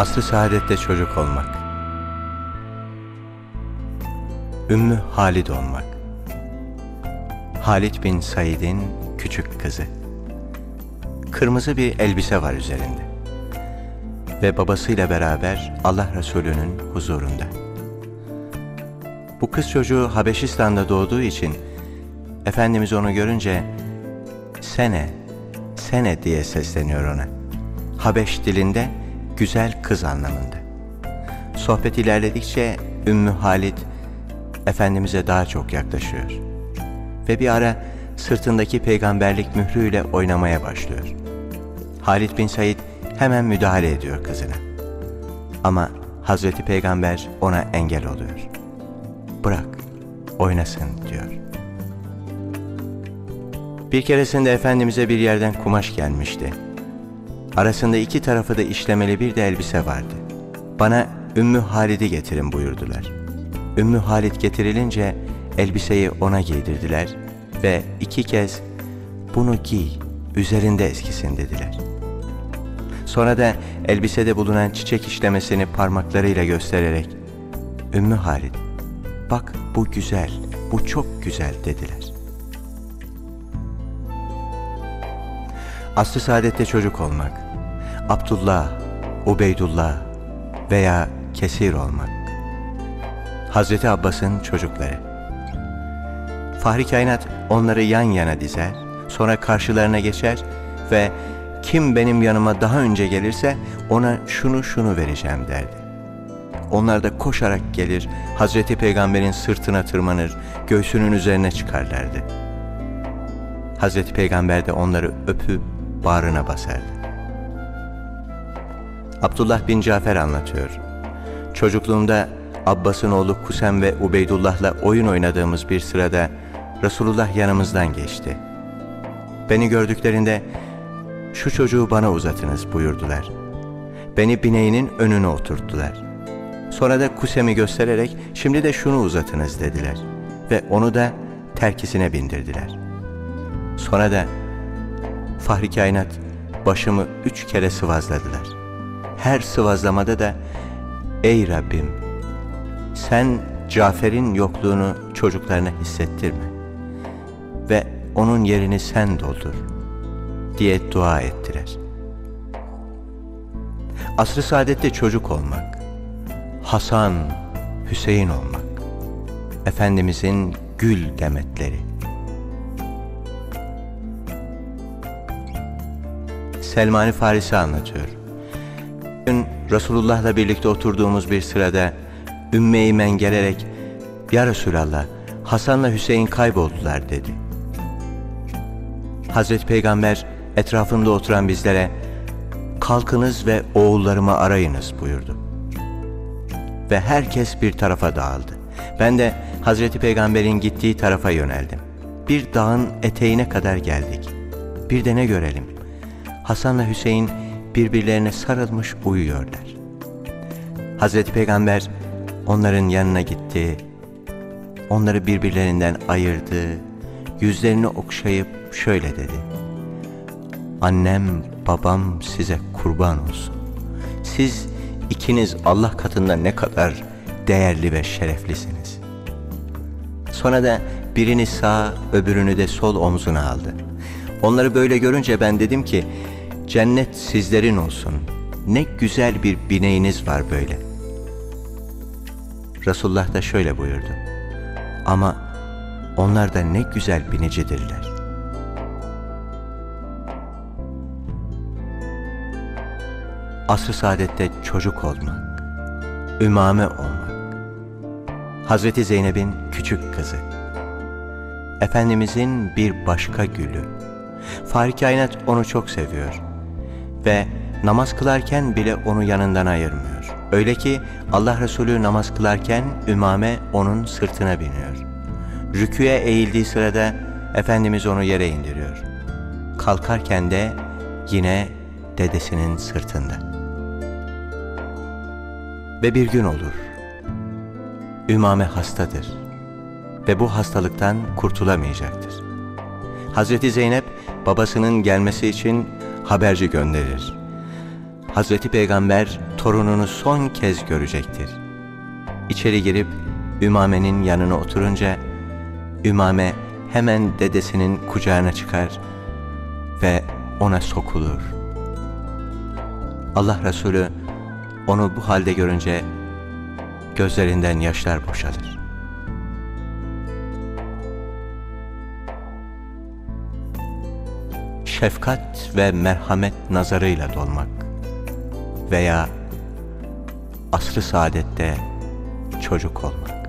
Aslı saadette çocuk olmak. Ümmü Halid olmak. Halid bin Said'in küçük kızı. Kırmızı bir elbise var üzerinde. Ve babasıyla beraber Allah Resulü'nün huzurunda. Bu kız çocuğu Habeşistan'da doğduğu için Efendimiz onu görünce Sene, Sene diye sesleniyor ona. Habeş dilinde güzel kız anlamında. Sohbet ilerledikçe Ümmü Halid Efendimiz'e daha çok yaklaşıyor. Ve bir ara sırtındaki peygamberlik mührüyle oynamaya başlıyor. Halid bin Said hemen müdahale ediyor kızına. Ama Hazreti Peygamber ona engel oluyor. Bırak, oynasın diyor. Bir keresinde Efendimiz'e bir yerden kumaş gelmişti. Arasında iki tarafı da işlemeli bir de elbise vardı. Bana Ümmü Halid'i getirin buyurdular. Ümmü Halid getirilince elbiseyi ona giydirdiler ve iki kez bunu giy, üzerinde eskisin dediler. Sonra da elbisede bulunan çiçek işlemesini parmaklarıyla göstererek Ümmü Halid, bak bu güzel, bu çok güzel dediler. Aslı saadette çocuk olmak, Abdullah, Ubeydullah veya Kesir olmak. Hazreti Abbas'ın çocukları. Fahri Kainat onları yan yana dizer, sonra karşılarına geçer ve kim benim yanıma daha önce gelirse ona şunu şunu vereceğim derdi. Onlar da koşarak gelir, Hazreti Peygamber'in sırtına tırmanır, göğsünün üzerine çıkarlardı. Hazreti Peygamber de onları öpüp bağrına basardı. Abdullah bin Cafer anlatıyor. Çocukluğumda Abbas'ın oğlu Kusem ve Ubeydullah'la oyun oynadığımız bir sırada Resulullah yanımızdan geçti. Beni gördüklerinde şu çocuğu bana uzatınız buyurdular. Beni bineğinin önüne oturttular. Sonra da Kusem'i göstererek şimdi de şunu uzatınız dediler. Ve onu da terkisine bindirdiler. Sonra da Fahri Kainat başımı üç kere sıvazladılar. Her sıvazlamada da Ey Rabbim sen Cafer'in yokluğunu çocuklarına hissettirme ve onun yerini sen doldur diye dua ettiler. Asr-ı saadette çocuk olmak, Hasan, Hüseyin olmak, Efendimizin gül demetleri. Selmani Farisi anlatıyor. Dün Resulullah'la birlikte oturduğumuz bir sırada Ümmü Eymen gelerek Ya Resulallah Hasan'la Hüseyin kayboldular dedi. Hazreti Peygamber etrafında oturan bizlere kalkınız ve oğullarımı arayınız buyurdu. Ve herkes bir tarafa dağıldı. Ben de Hazreti Peygamber'in gittiği tarafa yöneldim. Bir dağın eteğine kadar geldik. Bir de ne görelim? Hasan'la Hüseyin birbirlerine sarılmış uyuyorlar. Hazreti Peygamber onların yanına gitti, onları birbirlerinden ayırdı, yüzlerini okşayıp şöyle dedi. Annem, babam size kurban olsun. Siz ikiniz Allah katında ne kadar değerli ve şereflisiniz. Sonra da birini sağ, öbürünü de sol omzuna aldı. Onları böyle görünce ben dedim ki, cennet sizlerin olsun. Ne güzel bir bineğiniz var böyle. Resulullah da şöyle buyurdu. Ama onlar da ne güzel binicidirler. Asr-ı saadette çocuk olmak, ümame olmak, Hazreti Zeynep'in küçük kızı, Efendimizin bir başka gülü, Fahri Kainat onu çok seviyor ve namaz kılarken bile onu yanından ayırmıyor. Öyle ki Allah Resulü namaz kılarken Ümame onun sırtına biniyor. Rüküye eğildiği sırada Efendimiz onu yere indiriyor. Kalkarken de yine dedesinin sırtında. Ve bir gün olur. Ümame hastadır ve bu hastalıktan kurtulamayacaktır. Hazreti Zeynep babasının gelmesi için haberci gönderir. Hazreti Peygamber torununu son kez görecektir. İçeri girip Ümame'nin yanına oturunca Ümame hemen dedesinin kucağına çıkar ve ona sokulur. Allah Resulü onu bu halde görünce gözlerinden yaşlar boşalır. Şefkat ve merhamet nazarıyla dolmak veya asrı saadette çocuk olmak.